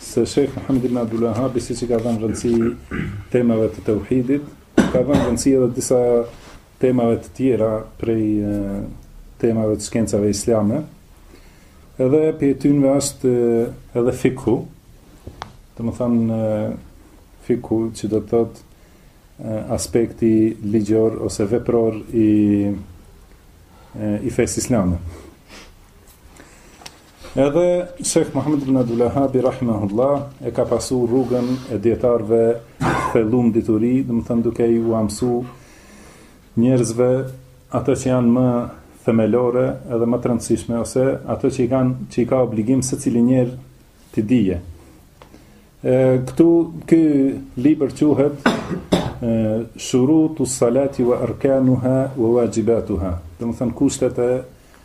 se Sheikh Muhammed ibn Abdul Wahhab siç i ka dhënë rëndësi temave të tauhidit, ka dhënë rëndësi edhe disa temave të tjera prej temave të shkencave islame. Edhe prej tynve është edhe fikhu, domethënë fikhu që do të thotë aspekti ligjor ose vepror i i fesë islame. Edhe Sheh Muhammed ibn Abdul Wahhab rahimahullah e ka pasur rrugën e dijetarëve të thellum n'dituri, domethënë duke ju a msu njerëzve ato që janë më themelore edhe më të rëndësishme ose ato që i kanë që i ka obligim secili njeri t'i dijë. E, këtu ky libër quhet Shurutu salati wa arkanuha wa wajibatuha. Domethënë kushtet e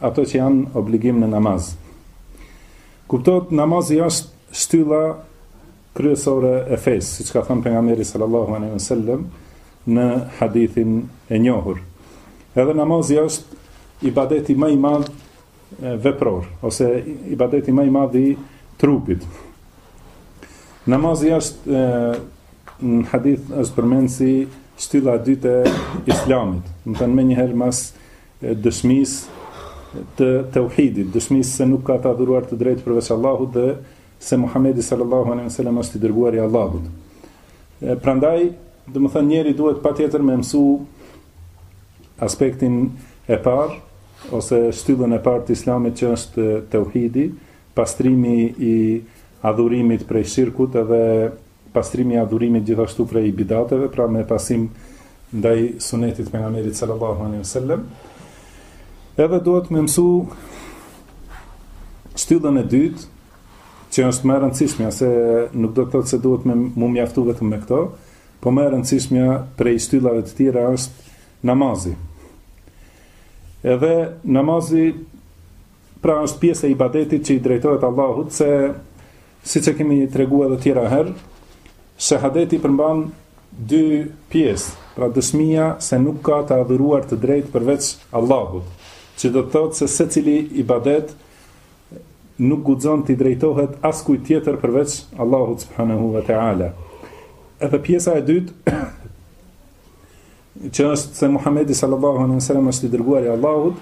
ato që janë obligim në namaz. Kuptohet namazi është shtylla kryesore e fesë, siç ka thënë pejgamberi sallallahu alejhi ve sellem në hadithin e njohur. Edhe namazi është ibadeti më i madh vepror ose ibadeti më i madh i trupit. Namazi është në hadith është përmendë si shtylla e dytë e Islamit, domethënë menjëherë mas dëshmisë së tauhidit, dëshmisë se nuk ka të adhuruar të drejtë përveç Allahut dhe se Muhamedi sallallahu alaihi wasallam është i dërguar i Allahut. Prandaj, domethënë njeriu duhet patjetër me mësu aspektin e parë ose shtyllën e parë të Islamit që është tauhidi, pastrimi i adhurimit prej shirkut edhe Pastrimi i adhurimit gjithashtu prej bidateve, pra me pasim ndaj Sunetit të Pejgamberit sallallahu alejhi ve sellem. Edhe duhet me mësu shtyllën e dytë, që është më e rëndësishmja, se nuk do të thotë se duhet me u mjaftu vetëm me këto, po më e rëndësishmja prej shtyllave të tjera është namazi. Edhe namazi pra është pjesë e ibadetit që i drejtohet Allahut se Siç e kemi tregu edhe tjera herë, shahadeti përmban dy pjesë, pra dëshmia se nuk ka të adhuruar të drejtë përveç Allahut, që do të thotë se secili ibadet nuk guxon t'i drejtohet askuj tjetër përveç Allahut subhanahu wa ta'ala. Edhe pjesa e dytë, që është se Muhamedi sallallahu alaihi wasallam është i dërguari i Allahut,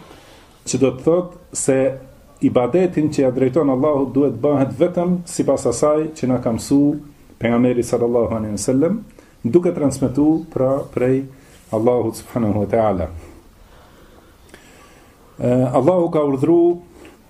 që do të thotë se ibadetin që ja drejton Allahut duhet të bëhet vetëm sipas asaj që na ka mësu pejgamberi sallallahu alaihi wasallam, duke transmetuar pra prej Allahut subhanahu wa taala. Allahu ka urdhëruar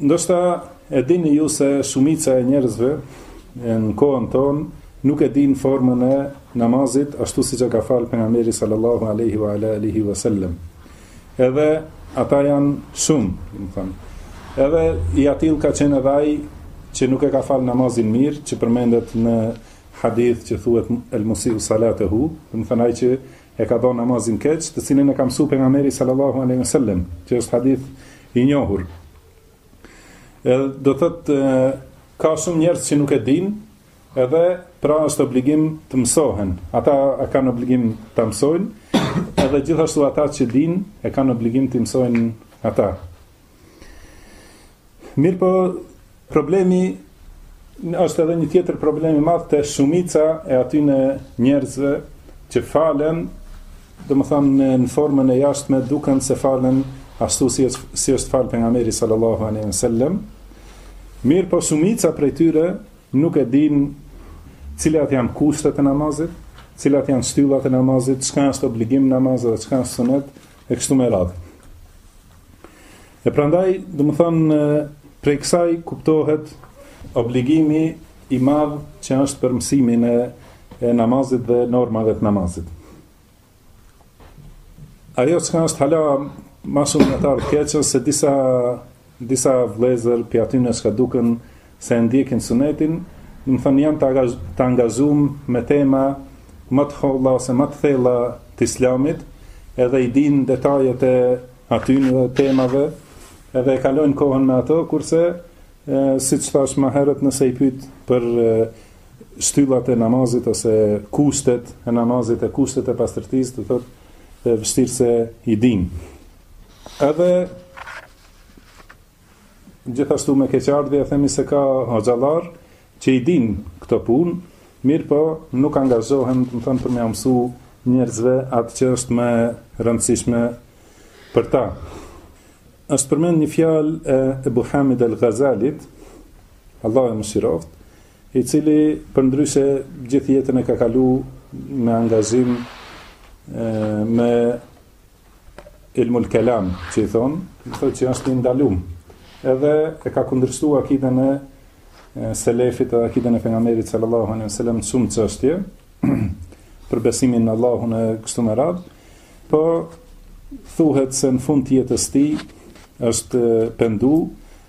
Ndoshta e dini ju se shumica e njerëzve në kohën tonë nuk e dinë formën e namazit ashtu siç e ka falë pejgamberi sallallahu alaihi wa ala alihi wasallam. Edhe ata janë shumë, domethënë. Edhe i atill ka qenë edhe ai që nuk e ka falë namazin mirë, që përmendet në hadith që thuhet el musiu salatehu, domethënë ai që e ka ba namazin keq, të cilin e ka mësu pejgamberi sallallahu alaihi wasallam, që është hadith i njohur. E do të thotë ka shumë njerëz që nuk e dinë, edhe pra është obligim të mësohen. Ata e kanë obligim ta mësojnë, edhe gjithashtu ata që dinë e kanë obligim t'i mësojnë ata. Mirëpo, problemi është edhe një tjetër problem i madh te shumica e atyne njerëzve që falen, domethënë në formën e jashtme, duken se falen ashtu siç është, siç është falë pejgamberi sallallahu alaihi wasallam, mirëpo shumica prej tyre nuk e dinë cilat janë kushtet e namazit, cilat janë shtyllat e namazit, çka është obligim i namazit dhe çka është sunet, e kështu me radhë. E prandaj, domethënë, prej kësaj kuptohet obligimi i madh që është për mësimin e, e namazit dhe normave të namazit. Ajo çka është hala ma shumë me të ardhë keq është se disa, disa vllezër prej atyne çka duken se e ndjekin Sunetin, domethënë janë të angazhum me tema më të holla ose më të thella të Islamit, edhe i dinë detajet e atyre temave, edhe e kalojnë kohën me ato, kurse siç thashë ma herët nëse i pyet për shtyllat e namazit ose kushtet e namazit e kushtet e pastërtisë, do thotë e vështirë se i dinë. Edhe Gjithashtu me keqardhje e themi se ka hoxhallar që i dinë këto punë, mirëpo nuk angazhohen, domethënë, për me ua mësu njerëzve atë që është më e rëndësishme për ta. Është përmend një fjalë e Ebu Hamid al-Ghazalit, Allah e mëshiroftë, i cili përndryshe gjithë jetën e ka kalu me angazhim, me Ilmul Kelam, që i thonë, do thotë që është i ndalum. Edhe e ka kundërshtu akiden e selefit dhe akiden e pejgamberit sallallahu alaihi wasallam në shumë çështje, për besimin në Allahun e kështu me radhë, po thuhet se në fund të jetës tij është pendu,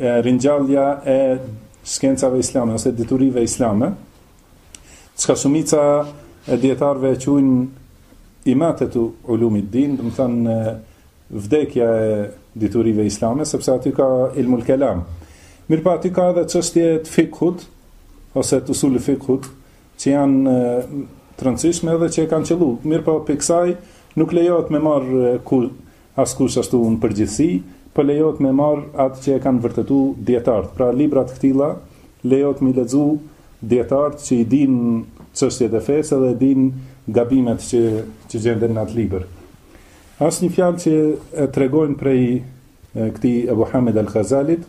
ringjallja e shkencave islame ose diturive islame, çka shumica e dietarëve e quajnë imatetu ulumid din, domethënë vdekja e diturive islame, sepse aty ka ilmul kelam. Mirëpo po, aty ka edhe çështje të fikhut, ose të usul fikhut, që janë të rëndësishme edhe që e kanë qëllu. Mirëpo po, prej kësaj nuk lejohet me marrë kur, Askush ashtu në përgjithësi, po lejohet me marrë atë që e kanë vërtetu dijetarët. Pra libra të këtilla lejohet m'i lexu dijetarët që i dinë çështjet e fesë edhe e dinë gabimet që që gjenden në atë libër. Është një fjalë që e tregojnë prej këtij Ebu Hamid el-Gazalit,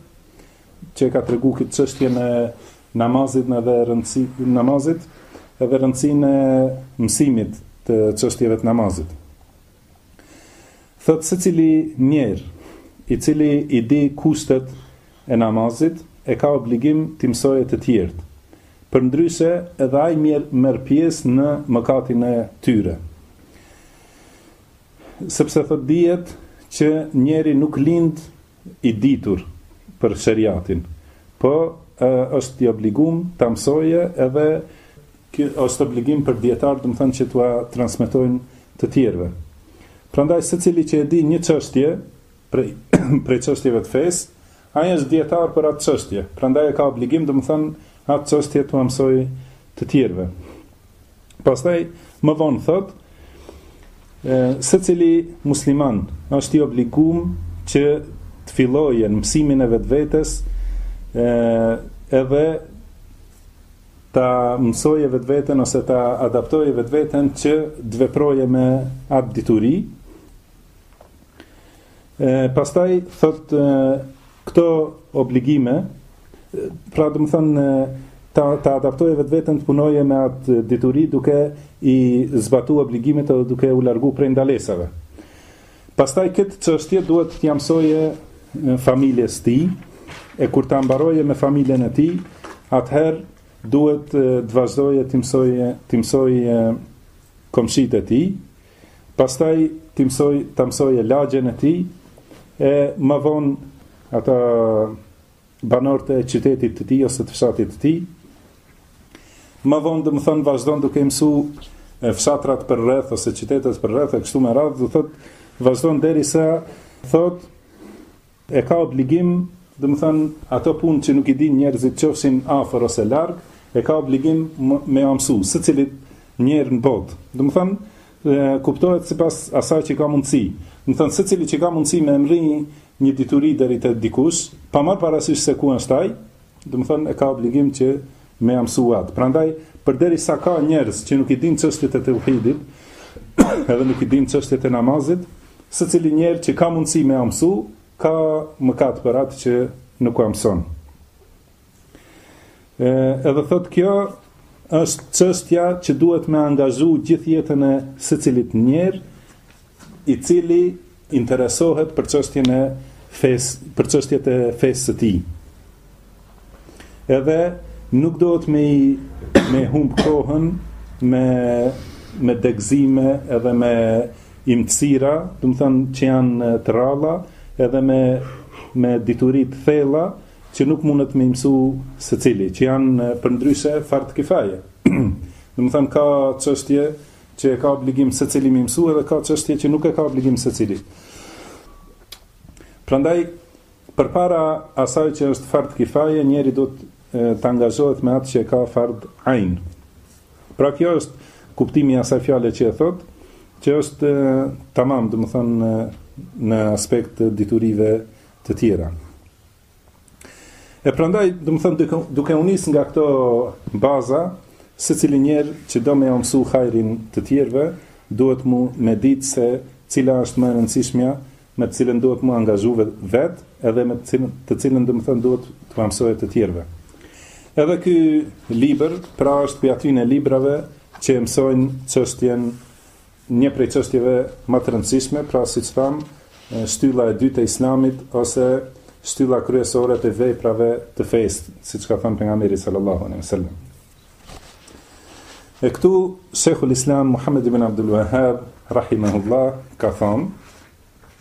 që e ka tregu këtë çështjen e namazit në dhe rëndësi namazit edhe rëndësinë e mësimit të çështjeve të namazit. Thotë secili njeri i cili i di kushtet e namazit e ka obligim t'i mësojë të tjerët, përndryshe edhe ai merr pjesë në mëkatin e tyre. Sepse thotë dihet që njeri nuk lind i ditur për sheriatin, po është i obligun ta mësojë edhe Ky është obligim për dijetarët, domethënë që t'ua transmetojnë të tjerëve. Prandaj secili që e di një çështje prej prej çështjeve të fesë, ai është dijetar për atë çështje. Prandaj e ka obligim, domethënë, atë çështje t'ua mësojë të tjerëve. Pastaj më vonë thotë secili musliman është i obligum që të fillojë në mësimin e vetvetes edhe ta mësoje vetveten ose ta adaptoje vetveten që të veproje me atë dituri. E, pastaj, thotë, këto obligime, pra domethënë, ta, ta adaptoje vetveten të punoje me atë dituri duke i zbatu obligimet dhe duke u largu prej ndalesave. Pastaj këtë çështje duhet t'ia mësoje familjes së tij, e kur ta mbaroje me familjen e tij, atëherë duhet të vazhdoje t'i mësoje, t'i mësoje komshitë e tij, pastaj t'i mësoje, ta mësoje lagjen e tij, e më vonë ata banorët e qytetit të tij ose të fshatit të tij. Më vonë domethënë vazhdon duke mësu fshatrat përreth ose qytetet përreth e kështu me radhë, do thotë vazhdon derisa thotë e ka obligim, domethënë ato punë që nuk i dinë njerëzit qofshin afër ose larg, e ka obligim me ia mësu secilit njeri në botë. Domethënë, Dhe kuptohet sipas asaj që ka mundësi. Domethënë, secili që ka mundësi me mri një dituri deri te dikush, pa marrë parasysh se ku është ai, domethënë e ka obligim që me ia mësu atë. Prandaj, përderisa ka njerëz që nuk i dinë çështjet e teuhidit, edhe nuk i dinë çështjet e namazit, secili njeri që ka mundësi me ia mësu, ka mëkat për atë që nuk ua mëson. E, edhe thotë kjo është çështja që duhet me angazhu gjithë jetën e secilit njeri, i cili interesohet për çështjen e fesë, për çështjet e fesë së tij. Edhe nuk duhet me i me humb kohën me me degëzime edhe me imtësira, domethënë që janë të rralla, edhe me me dituri të thella, që nuk mundet me i mësu secili, që janë përndryshe fard kifaje. Domethënë ka çështje që e ka obligim secili me i mësu edhe ka çështje që nuk e ka obligim secili. Prandaj përpara asaj që është fard kifaje, njeriu duhet të angazhohet me atë që e ka fard ajn. Pra kjo është kuptimi i asaj fjale që e thotë, që është tamam, domethënë në aspekt diturive të tjera. E prandaj, domethënë duke, duke u nis nga këto baza, secili njeri që do me ua mësu hajrin të tjerëve, duhet mu me ditë se cila është më e rëndësishmja, me të cilën duhet mu angazhu vetë, edhe me të cilën, të cilën domethënë duhet t'ua mësojë të tjerëve. Edhe ky libër, pra është prej atyne librave që mësojnë çështjen Një prej çështjeve ma të rëndësishme, pra siç thamë, shtylla e dytë e Islamit ose shtylla kryesore e veprave të fesë, siç ka thënë pejgamberi sallallahu alejhi ve sellem. E këtu Sheikhul Islam Muhammed ibn Abdul Wahhab rahimahullah ka thënë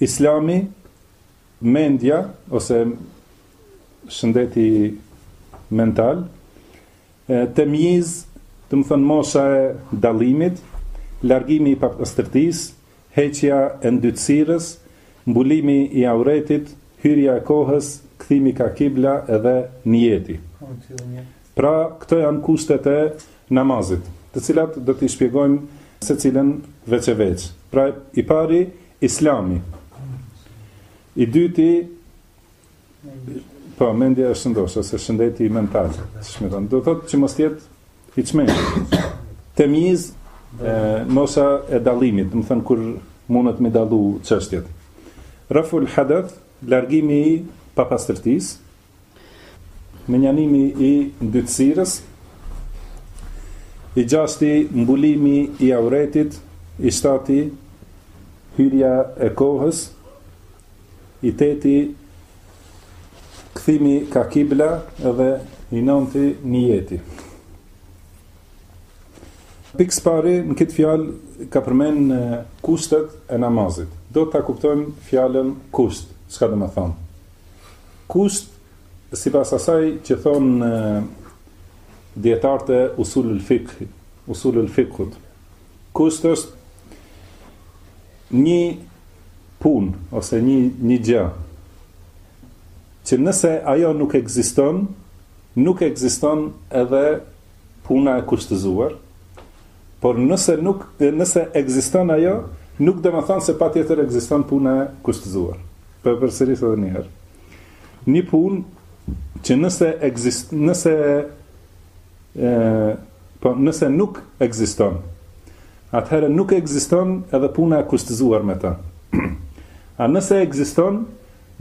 Islami, mendja, ose shëndeti mental, temjiz, domethënë mosha e dallimit, largimi i papastërtisë, heqja e ndytësirës, mbulimi i auretit, hyrja e kohës, kthimi ka kibla edhe nijeti. Pra, këto janë kushtet e namazit, të cilat do t'i shpjegojmë secilën veç e veç. Pra, i pari, Islami. I dyti, po, mendja e shëndoshë, ose shëndeti mental, siç e thonë. Domethënë që mos të jetë i çmendur. Temjiz, e, mosha e dallimit, domethënë kur mundet me dallu çështjet. Raful hadath, largimi i papastërtisë, Mënjanimi i ndytësirës I gjashti mbulimi i auretit I shtati hyrja e kohës I teti kthimi ka kibla Edhe i nënti nijeti Pikësëpari në këtë fjalë ka përmendë kushtet e namazit. Do ta kuptojmë fjalën kusht, çka domethënë. Kusht sipas asaj që thonë dijetarët e usulul fikh, usulul fikhut. Kusht është një punë ose një një gjë që nëse ajo nuk ekziston, nuk ekziston edhe puna e kushtëzuar, por nëse nuk nëse ekziston ajo, nuk domethënë se patjetër ekziston puna e kushtëzuar. Po e përsëris edhe një herë. Një punë që nëse ekzist, nëse ë po nëse nuk ekziston, atëherë nuk ekziston edhe puna e kushtëzuar me ta. A nëse ekziston,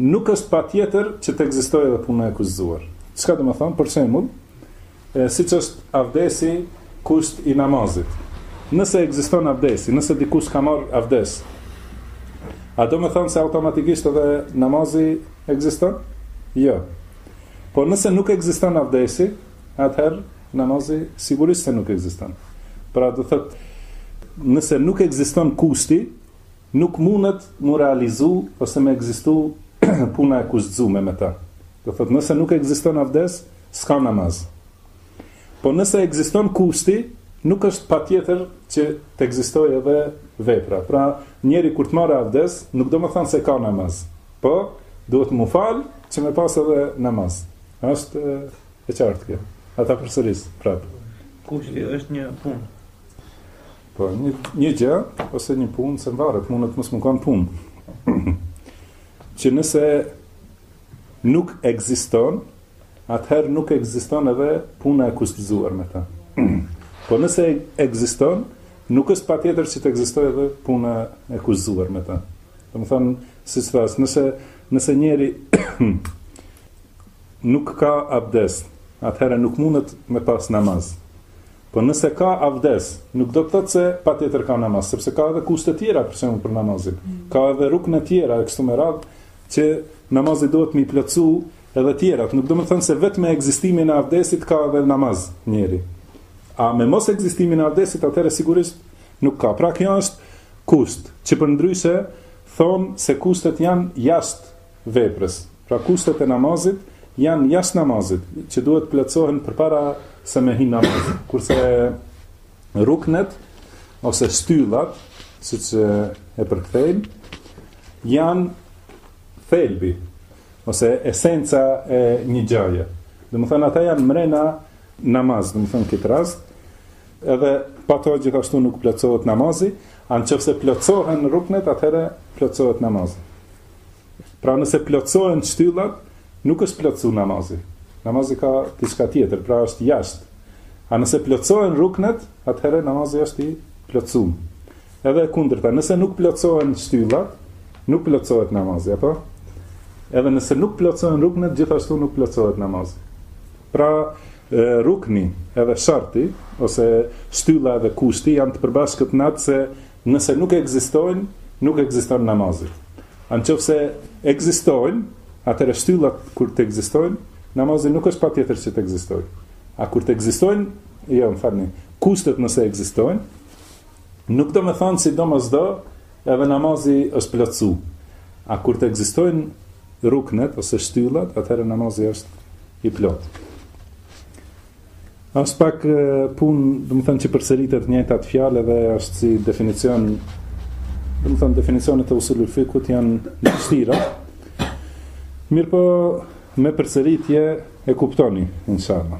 nuk është patjetër që të ekzistojë edhe puna e kushtëzuar. Çka domethënë për shembull, Siç është avdesi kusht i namazit. Nëse ekziston avdesi, nëse dikush ka marrë avdes, a domethënë se automatikisht edhe namazi ekziston? Jo. Por nëse nuk ekziston avdesi, atëherë namazi sigurisht se nuk ekziston. Pra do thotë nëse nuk ekziston kushti, nuk mundet m'u realizu ose me ekzistu puna e kushtëzume me ta. Do thotë nëse nuk ekziston avdes, S'ka namaz. Po nëse ekziston kushti, nuk është patjetër që të ekzistojë edhe vepra. Pra, njeri kur të marrë avdes, nuk domethënë se ka namaz. Po, duhet m'u fal që me pas edhe namaz. Është e qartë kjo. Ta përsëris prapë. Kushti është një punë. Po, një, një gjë, ose një punë, se varet, mundet mos me kanë punë. që nëse nuk ekziston, atëherë nuk ekziston edhe puna e kushtëzuar me ta. Po nëse ekziston, nuk është patjetër që të ekzistojë edhe puna e kushtëzuar me ta. Domethënë, siç thashë, nëse nëse njeri nuk ka abdes, atëherë nuk mundet me pas namaz. Po nëse ka avdes, nuk do të thotë se patjetër ka namaz, sepse ka edhe kushte tjera për shembull për namazin. Mm. Ka edhe rukne tjera e kështu me radhë që namazi duhet m'i plotsu Edhe tjerat, nuk do me thënë se vetëm me ekzistimin e abdesit ka edhe namaz njeri. A me mos ekzistimin e abdesit atëherë sigurisht nuk ka. Pra kjo është kusht, që përndryshe thonë se kushtet janë jashtë veprës. Pra kushtet e namazit janë jashtë namazit, që duhet plotësohen përpara se me hi namaz. Kurse ruknet ose shtyllat, siç e përkthejnë, janë thelbi ose esenca e një gjaje. Domethënë, ata janë mrena namaz, domethënë këtë rast, edhe pa to gjithashtu nuk plotësohet namazi, a në qoftë se plotësohen ruknet, atëhere plotësohet namazi. Pra nëse plotësohen shtyllat, nuk është plotësu namazi. Namazi ka diçka tjetër, pra është jashtë. A nëse plotësohen ruknet, atëhere namazi është i plotësum. Edhe e kundërta, nëse nuk plotësohen shtyllat, nuk plotësohet namazi, apo? Edhe nëse nuk plotësohen ruknet, gjithashtu nuk plotësohet namazi. Pra, rukni edhe sharti, ose shtylla edhe kushti, janë të përbashkët në atë se nëse nuk ekzistojnë, nuk ekziston namazi. A në qoftë se ekzistojnë, atëherë shtyllat kur të ekzistojnë, namazi nuk është patjetër që të ekzistojë. A kur të ekzistojnë, jo, më falni, kushtet nëse ekzistojnë, Nuk do me thanë si domosdo edhe namazi është plotësu. A kur të ekzistojnë ruknet ose shtyllat, atëherë namazi është i plotë. Është pak punë, domethënë që përsëriten njëjtat fjalë dhe është si definicion, domethënë definicionet e usulul fikhut janë të vështira. Mirpo me përsëritje e kuptoni, inshallah.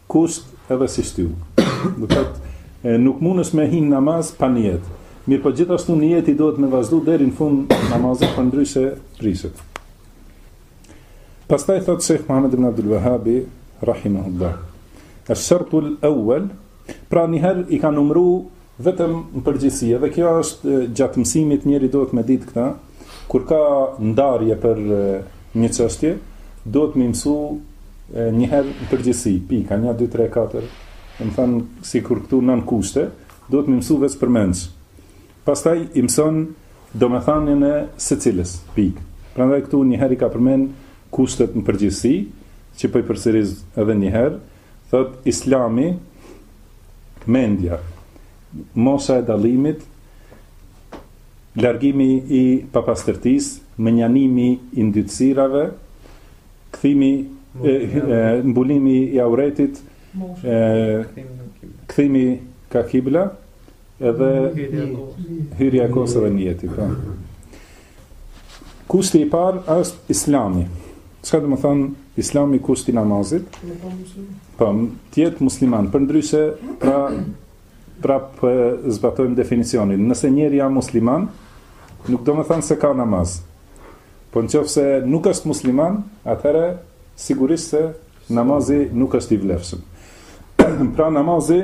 Kusht edhe si shtyllë. Do të thotë, e, nuk mundesh me hi në namaz pa nijet. Mirëpo gjithashtu nijeti duhet me vazhdu deri në fund të namazit, përndryshe prishet. Pastaj thotë Sheikh Muhammed ibn Abdul Wahhab rahimahullah. Ash-shartu al-awwal, pra një herë i ka numëruar Vetëm në përgjithësi, edhe kjo është gjatë mësimit njeri duhet me ditë këta, kur ka ndarje për një çështje, duhet me mësu njëherë në përgjithësi, pika, një, dy, tre, katër, domethënë, sikur këtu nëntë kushte, duhet me mësu veç përmendësh. Pastaj, i mëson domethënien e secilës pikë. Prandaj këtu njëherë i ka përmen kushtet në përgjithësi, që po i përsëris edhe njëherë, Thotë Islami mendja mosha e dallimit largimi i papastërtisë, mënjanimi i ndytësirave, kthimi mbulimi i auretit, kthimi kah kibla, Edhe hyrja e kohës edhe nijeti, po. Kushti i parë është Islami. Çka do me thënë Islami kushti namazit? Po, të jetë musliman, përndryshe pra prap zbatojmë definicionin. Nëse njeriu është musliman, nuk do me thënë se ka namaz. Po në qoftë se nuk është musliman, atëherë sigurisht se namazi nuk është i vlefshëm. pra namazi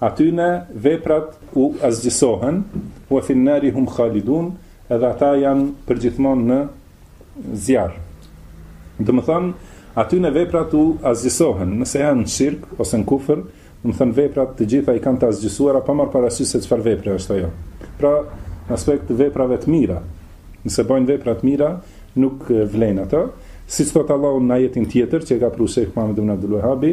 Atyne veprat u asgjësohen, wa fin nari hum khalidun, edhe ata janë përgjithmonë në zjarr. Domethënë, atyne veprat u asgjësohen, nëse janë në shirk ose në kufër, domethënë veprat të gjitha i kanë të asgjësuara pa marrë parasysh se çfarë vepre është ajo. Pra, në aspekt të veprave të mira, nëse bëjnë vepra të mira, nuk vlejnë ato, siç thot Allahu në ajetin tjetër që e ka pru Sheikh Muhammed ibn Abdul Wahhabi,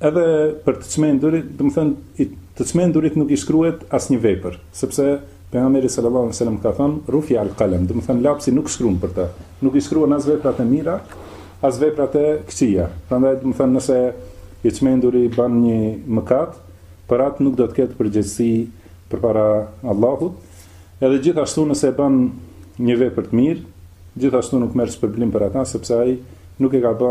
Edhe për të çmendurit, domethënë të çmendurit nuk i shkruhet asnjë vepër, sepse Pejgamberi sallallahu alejhi ve sellem ka thënë rufi al qalem, domethënë lapsi nuk shkruan për të, nuk i shkruan as veprat e mira, as veprat e këqija. Prandaj domethënë nëse i çmenduri bën një mëkat, për atë nuk do të ketë përgjegjësi përpara Allahut. Edhe gjithashtu nëse bën një vepër të mirë, gjithashtu nuk merr shpërblim për atë, sepse ai nuk e ka bë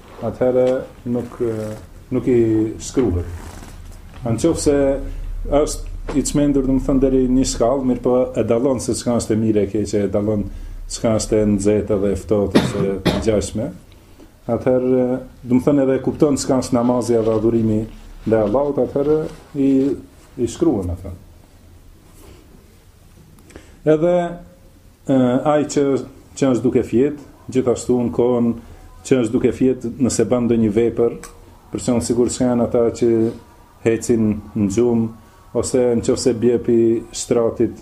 atëherë nuk nuk i shkruhet. Në qoftë se është i çmendur, domethënë deri një shkallë, mirëpo e dallon se çka është e mirë e e keqe, e dallon çka është e nxehtë dhe e ftohtë ose e ngjashme. Atëherë, domethënë edhe e kupton çka është namazi dhe adhurimi ndaj Allahut, atëherë i i shkruhen ato. Edhe ai që që është duke fjet, gjithashtu në kohën që është duke fjet, nëse bën ndonjë vepër, për shembull sikur ç'ka janë ata që hecin në gjum ose në qoftë se bie pi shtratit,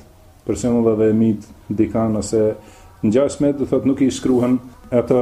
për shembull edhe e myt dikan ose ngjashme, domethënë nuk i shkruhen ato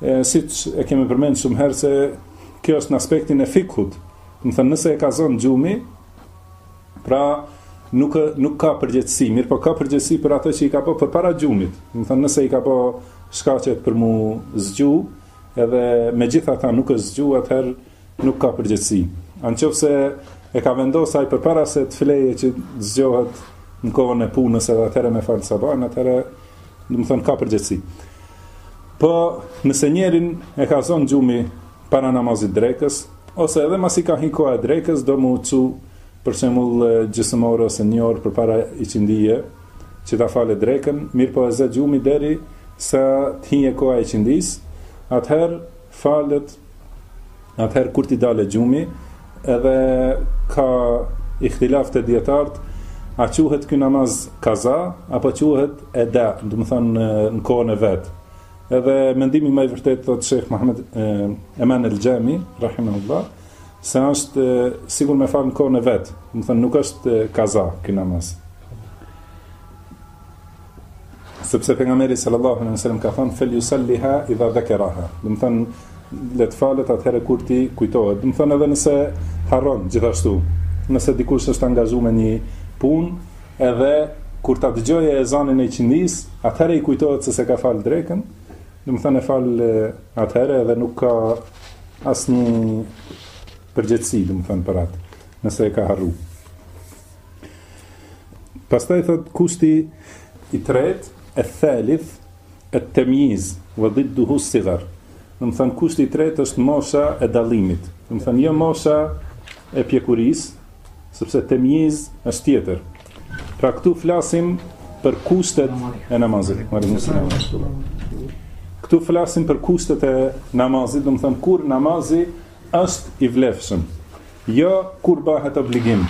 E siç e kemi përmend shumë herë se kjo është në aspektin e fikhut. Domethënë nëse e ka zënë gjumi, pra nuk nuk ka përgjegjësi, mirëpo ka përgjegjësi për ato që i ka bë përpara gjumit. Domethënë nëse i ka bë shkaqet për m'u zgju, edhe megjithatë nuk është zgju atëherë Nuk ka përgjegjësi. A nëse e ka vendosë ai përpara se të fleje që zgjohet në kohën e punës edhe atëherë me falë sabahun, atëherë, domethënë, ka përgjegjësi. Po, nëse njeriun e ka zonë gjumi para namazit drekës, ose edhe masi ka hi koha e drekës, do me u çu për shembull gjysëm ore ose një orë përpara iqindie, që ta falë drekën, mirëpo e zë gjumi derisa të hi e koha e iqindisë, atëherë falet Atëherë kur t'i dalë gjumi, edhe ka ihtilaf te dijetarët, a quhet ky namaz kaza apo quhet eda, domethënë në kohën e vet. Edhe mendimi ma i vërtetë thotë Sheikh Muhammad Eman al-Jami, rahimahullah, se është sikur me fal në kohën e vet, domethënë nuk është kaza ky namaz. Sepse pejgamberi sallallahu alaihi wasallam ka thënë fel jusal-liha idha dhakaraha. Domethënë le të falet atëherë kur t'i kujtohet. Domethënë edhe nëse harron gjithashtu. Nëse dikush është angazhuar me një punë, edhe kur ta dëgjojë ezanin e iqindisë, atëherë i kujtohet se s'e ka fal drekën. Domethënë e fal atëherë edhe nuk ka asnjë përgjegjësi, domethënë për atë, nëse e ka harruar. Pastaj thotë kushti i tretë eth-thalith et-temjiz ve didduhus-sigar domethënë kushti i tretë është mosha e dallimit domethënë jo mosha e pjekurisë sepse temjiz është tjetër pra këtu flasim për kushtet e namazit. Këtu flasim për kushtet e namazit, domethënë kur namazi është i vlefshëm. Jo kur bahet obligim,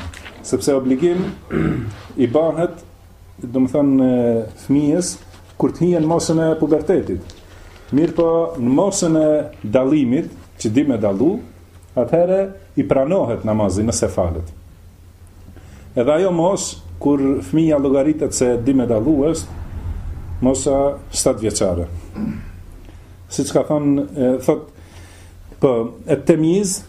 sepse obligim i bahet, domethënë, fëmijës kur të hyjë në moshën e pubertetit. Mirëpo, në moshën e dallimit, që di me dallu, atëhere i pranohet namazi nëse falet. Edhe ajo moshë, kur fëmija llogaritet se di me dallu është, mosha 7 vjeçare. Siç ka thanë, thotë, po, et-temjiz,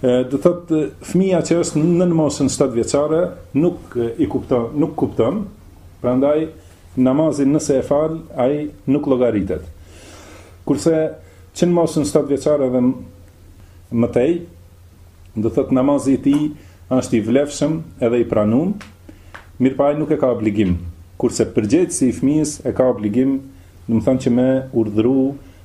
do thotë fëmija që është nën moshën 7 vjeçare nuk i kupton, nuk kupton, prandaj namazin nëse e fal, ai nuk llogaritet. Kurse që në moshën 7 vjeçare dhe më tej, do thotë namazi i tij është i vlefshëm edhe i pranuar, mirëpo ai nuk e ka obligim. Kurse përgjegjësi i fëmijës e ka obligim, domethënë që me urdhëru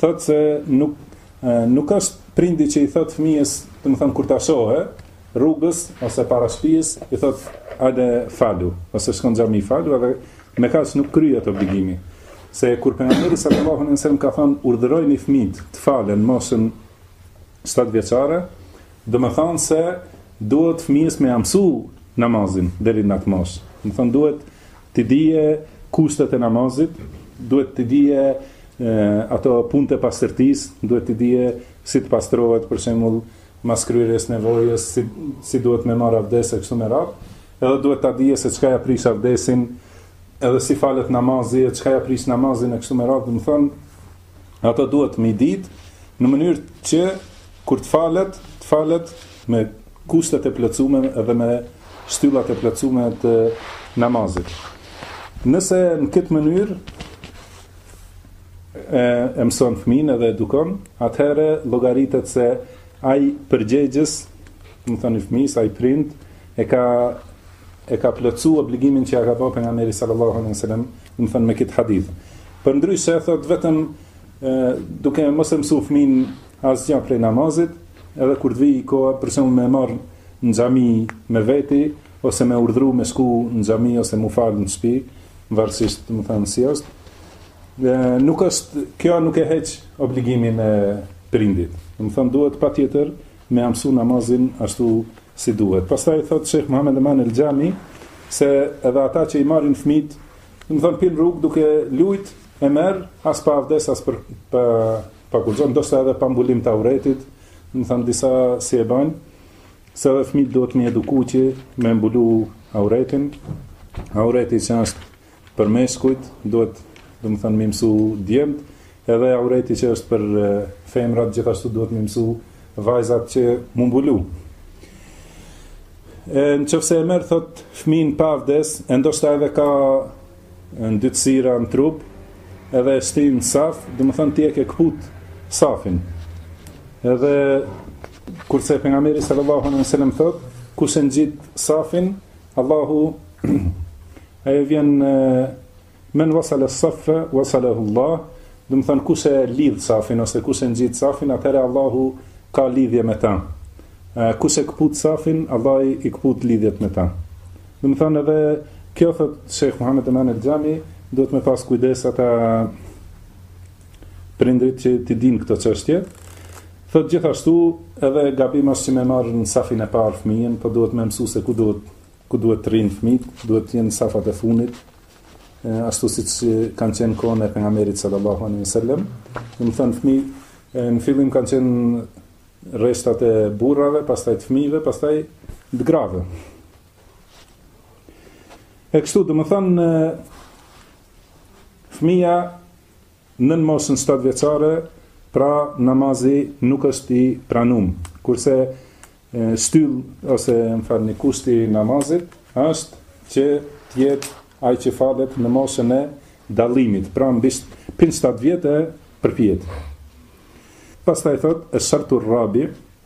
Thotë se nuk nuk është prindi që i thotë fëmijës, domethënë kur ta shohë rrugës ose para shtëpisë, i thotë hajde falu, ose shko në xhami falu, edhe me kaq nuk kryhet obligimi. Se kur pejgamberi sallallahu alejhi ve sellem ka thënë urdhëroni fëmijët të falen në moshën 7 vjeçare, domethënë se duhet fëmijës me ia mësu namazin deri në atë moshë. Domethënë duhet T'i dijë kushtet e namazit, duhet t'i dijë ato punët e pastërtisë, duhet të dijë si të pastrohet për shembull mas kryerjes nevojës, si si duhet me marr avdes e kështu me radhë, edhe duhet ta dijë se çka ia prish avdesin, edhe si falet namazi, e çka ia prish namazin e kështu me radhë, domethënë Ato duhet me ditë në mënyrë që kur të falet, të falet me kushtet e plotësuara dhe me shtyllat e plotësuara të namazit. Nëse në këtë mënyrë e, e mëson fëmin edhe edukon, atëherë llogaritet se ai përgjegjës, domethënë i fëmis, ai prind, e ka, e ka plotsu obligimin që ja ka bërë pejgamberi sallallahu alejhi ue selem, domethënë me këtë hadith. Përndryshe e thot vetëm e, duke mos e mësuar fëmin asgjë prej namazit, edhe kur të vi koha për shembull me marr në xhami me veti ose me urdhru me shku në xhami ose mu fal në shtëpi, varësisht domethënë si është. Dhe nuk është kjo nuk e heq obligimin e prindit. Domethënë duhet patjetër me ja mësu namazin ashtu si duhet. Pastaj thotë Sheh Muhammed Eman El Xhami, se edhe ata që i marrin fmit, domethënë pin rrug duke lujt e merr, as pa avdes, as për, pa, pa kurzon, do edhe pa mbulim të auretit, domethënë disa si e banë, se edhe fmit duhet me eduku që me mbulu auretin, aureti që është Për meshkujt duhet, domethënë, me mësu djemt, edhe aureti që është për femrat gjithashtu duhet me mësu vajzat që mu mbulu. E në qoftë se e merr, thot, fmin pa avdes, e ndoshta edhe ka ndytësira në trup, edhe e shtin n'saf, domethënë ti e ke këput safin. Edhe, kurse pejgamberi sallallahu alejhi ue selem thot, kush e ngjit safin, Allahu ajo vjen men wasal saffan wasalahu Allah, domethënë kush e lidh safin ose kush e ngjit safin, atëherë Allahu ka lidhje me ta. Kush e kput safin, Allahu i kput lidhjet me ta. Domethënë edhe kjo thot Sheh Muhammed Eman El Xhami, duhet me pas kujdes ata prindrit që t'i din këto çështje. Thotë gjithashtu, Edhe gabim është që me marrë në safin e parë fëmijën, po duhet me mësu se ku duhet ku duhet të rrinë fëmijët, duhet të jenë në safat e fundit, ashtu siç kanë qenë në kohën e pejgamberit sallallahu alaihi wasallam. Domethënë fëmijë në fillim kanë qenë rreshtat e burrave, pastaj të fëmijëve, pastaj të grave. E kështu, domethënë, fëmija Nën moshën shtatë vjeçare, pra namazi nuk është i pranum, kurse shtyllë ose më falni kushti i namazit është që të jetë ai që falet në moshën e dallimit, pra mbi pin shtatë vjet e përpjetë. Pastaj thotë e shartur rabi,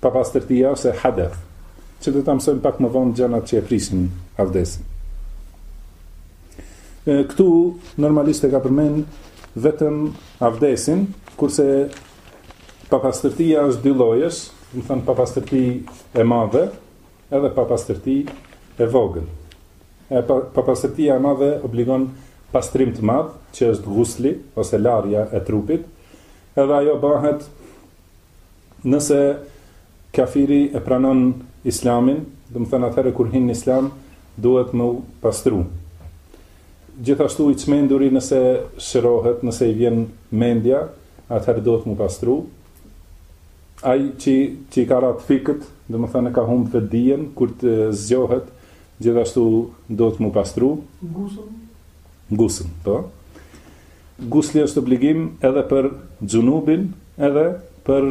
Papastërtia ose hadath, që do t'i mësojmë pak më vonë gjënat që e prishin avdesin. Këtu normalisht e ka përmend vetëm avdesin, kurse papastërtia është dy llojesh, do të thënë papastërti e madhe edhe papastërti e vogël. E papastërtia e madhe obligon pastrim të madh, që është ghusli ose larja e trupit, edhe ajo bëhet Nëse kafiri e pranon Islamin, domethënë atëherë kur hyn në Islam duhet m'u pastru. Gjithashtu i çmenduri nëse shërohet, nëse i vjen mendja, atëherë duhet m'u pastru. Ai që që i ka ra të fikët, domethënë ka humb vetdijen kur të zgjohet, gjithashtu duhet m'u pastru. Gusl Gusl, po. Gusli është obligim edhe për xhunubin, edhe për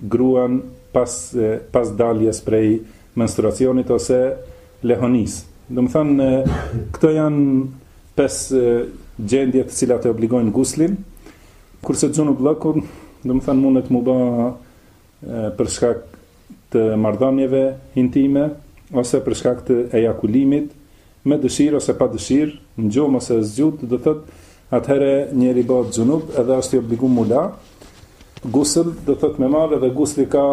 gruan pas pas daljes prej menstruacionit ose lehonisë. Domethënë këto janë pesë gjendje të cilat e obligojnë guslin. Kurse xhunubllëku, domethënë mundet m'u bë për shkak të marrëdhënieve intime ose për shkak të ejakulimit me dëshirë ose pa dëshirë, në gjumë ose zgjut, do thot atëherë njeriu bëhet xhunub edhe është i obliguar m'u la. Gusl do thot me marrë dhe gusli ka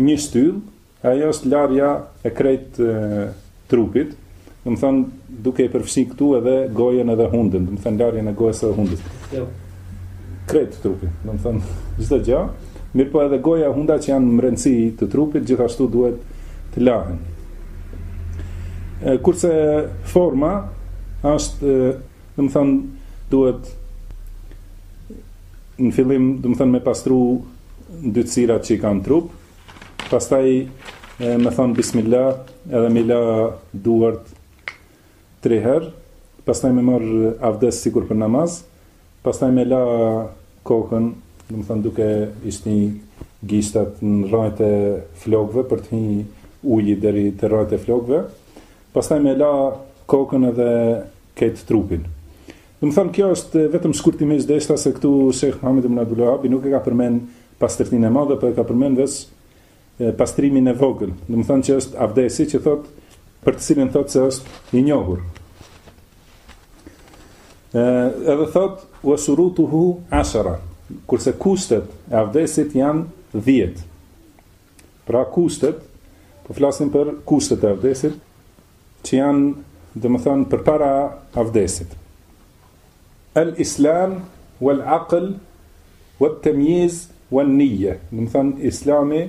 një shtyllë Ajo është larja e krejt trupit, domethënë duke i përfshi këtu edhe gojën edhe hundën, domethënë larjen e gojës e hundës. Jo. Krejt trupin, domethënë çdo gjë, mirëpo edhe goja e hunda që janë n'brendësi të trupit gjithashtu duhet të lahen. Kurse forma është, domethënë duhet në fillim, domethënë me pastru ndytësirat që i ka n'trup, Pastaj e, me thonë bismillah edhe me la duart tre herë, pastaj me marrë avdes sikur për namaz, pastaj me la kokën, domethënë duke i shti gishtat në rrajt e flokve, për të hi uji deri te rrajt e flokve, pastaj me la kokën edhe krejt trupin. Domethënë kjo është vetëm shkurtimisht deshta se këtu Shejh Muhammed Ibn Abdulvehabi nuk e ka përmend Pastërtinë e madhe po e ka përmend veç pastrimin e vogël, domethënë që është abdesi që thot për të cilin thot se është i njohur. Ë edhe thot wa shurutuhu ashara, kurse kushtet e abdesit janë 10. Pra kushtet, po flasim për kushtet e abdesit, Që janë, domethënë, përpara avdesit. El Islam wal aql wat tamyiz wan niyya, domethënë Islami,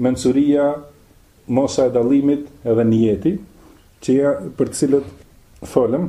mençuria, mosha e dallimit edhe nijeti, që janë për të cilat folëm.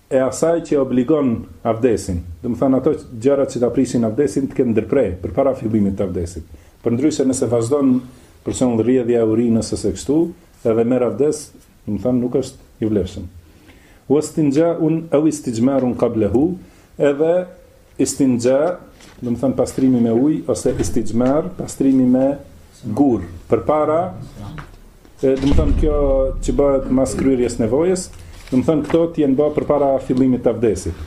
e asaj që e obligon avdesin, domethënë ato gjërat që ta prishin abdesin të kenë ndërpre përpara fillimit të avdesit. Përndryshe nëse vazhdon për shembull rrjedhja e urinës ose kështu, edhe merr avdes, domethënë nuk është i vlefshëm. Wastinja'un aw istijmarun qablahu, edhe Istinxha, domethënë pastrimi me ujë ose istixhmar, pastrimi me gur. Përpara, domethënë kjo që bëhet mas kryerjes nevojës, domethënë këto të jenë bërë përpara fillimit të avdesit.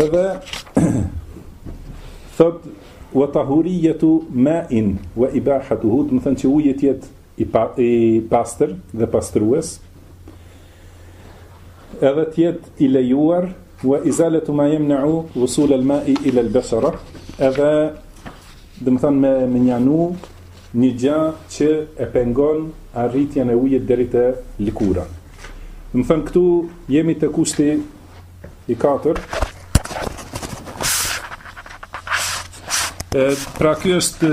Edhe thot wa tahuriyetu ma'in wa ibahatuhu, domethënë që uji të jetë i pa i pastër dhe pastrues edhe të jetë i lejuar wa izalatu ma yamna'u wusul al-ma'i ila al-bashara edhe domethënë me mënjanu një gjë që e pengon arritjen e ujit deri te lëkura. Domethënë këtu jemi te kushti i katërt. Pra ky është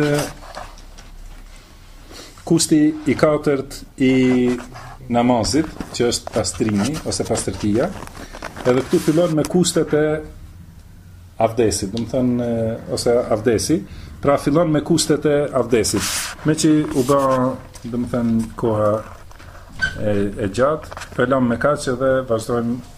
Kushti i katërt i namazit, që është pastrimi ose pastërtia, edhe këtu fillon me kushtet e avdesit, domethënë ose avdesi, pra fillon me kushtet e avdesit. Meqë u ba, domethënë koha e, e gjatë, po e lamë me kaq edhe vazhdojmë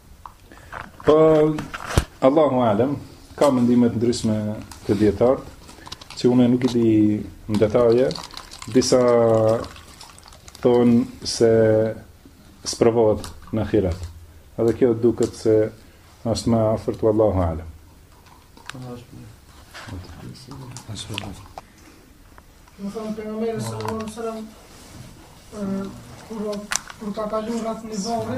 Po Allahu alem, ka mendime të ndryshme te dijetarët, që unë nuk i di në detaje, disa thonë se sprovohet në ahiret. Edhe kjo duket se është më e afërt, Allahu alem. Më thonë për Nebiun salallahu alejhi ve selem, kur ka kalu rreth një zone,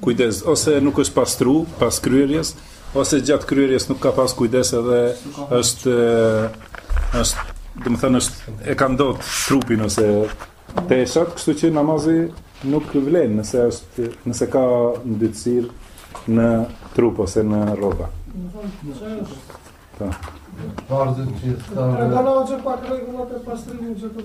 Kujdes, ose nuk është pastru pas kryerjes, ose gjatë kryerjes nuk ka pas kujdes edhe është është domethënë është e ka ndot trupin ose teshat, kështu që namazi nuk vlen nëse është nëse ka ndytësirë në trup ose në rroba. Po. Varzë që sa. Ka dalë që pa kërkuar të pastrimit që të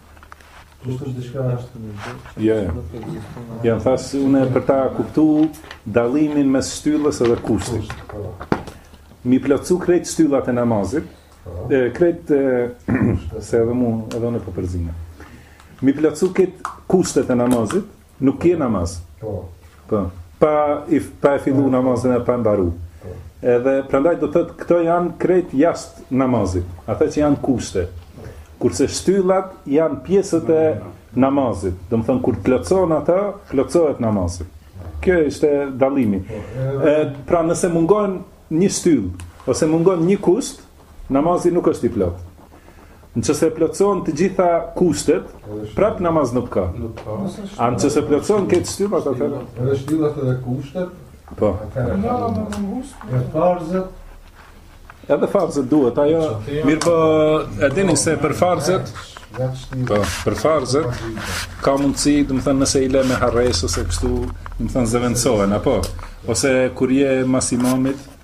Kusht është diçka, ashtu? Ja, ja. Ja, thashë unë, e për ta kuptu dallimin mes shtyllës edhe kushtit. Mi plotsu krejt shtyllat e namazit, e, krejt, se edhe mu, edhe neve po na përzihen. Mi plotsu krejt kushtet e namazit, Nuk ke namaz. Po. Po. Pa i pa e fillu namazin e pa e mbaru. Po. Edhe prandaj do thotë këto janë krejt jashtë namazit. Ato që janë kushte. Kurse shtyllat janë pjesët e namazit. Domethënë kur plotësohen ato, plotësohet namazi. Ky është dallimi. Po, pra nëse mungon një shtyllë ose mungon një kusht, Namazi nuk është i plotë. Nëse plotësohen të gjitha kushtet, prap namaz nuk ka. A nëse plotësohen këto shtyllat atëherë? Edhe shtyllat edhe kushtet. Po. Edhe farzet. Edhe farzet duhet, ajo. Mirëpo, e dini se për farzet Po, për farzet ka mundësi, domethënë nëse i lë me harresë ose kështu, domethënë zëvendësohen apo ose kur je mas imamit,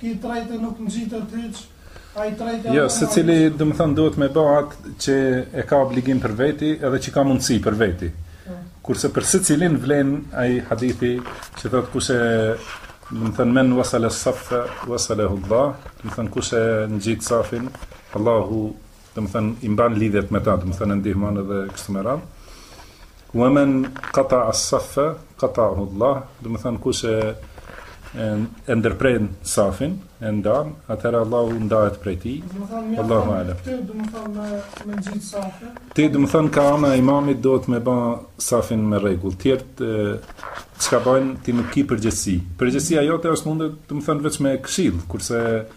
Ky i treti nuk ngjitet hiç, ai i treti Jo, secili domethënë duhet me bë atë që e ka obligim për veti edhe që ka mundësi për veti. Po. Kurse për secilin vlen ai hadithi që thotë kush e domethënë men wasala saffan wasalahu Allah, domethënë kush e ngjit safin, Allahu domethën i mban lidhjet me ta, domethën e ndihmon edhe kështu me radhë. Wa man qata saffan qata'ahu Allah, domethën kush e e ndërpren safin, e ndan, atëherë Allahu ndahet prej tij. Allahu ala. Ti domethën me me ngjit safin. Ti domethën ka ana imamit duhet me bë safin me rregull. Tjetri çka bën ti nuk ki përgjegjësi. Përgjegjësia jote është mundet, domethën veç me këshill, kurse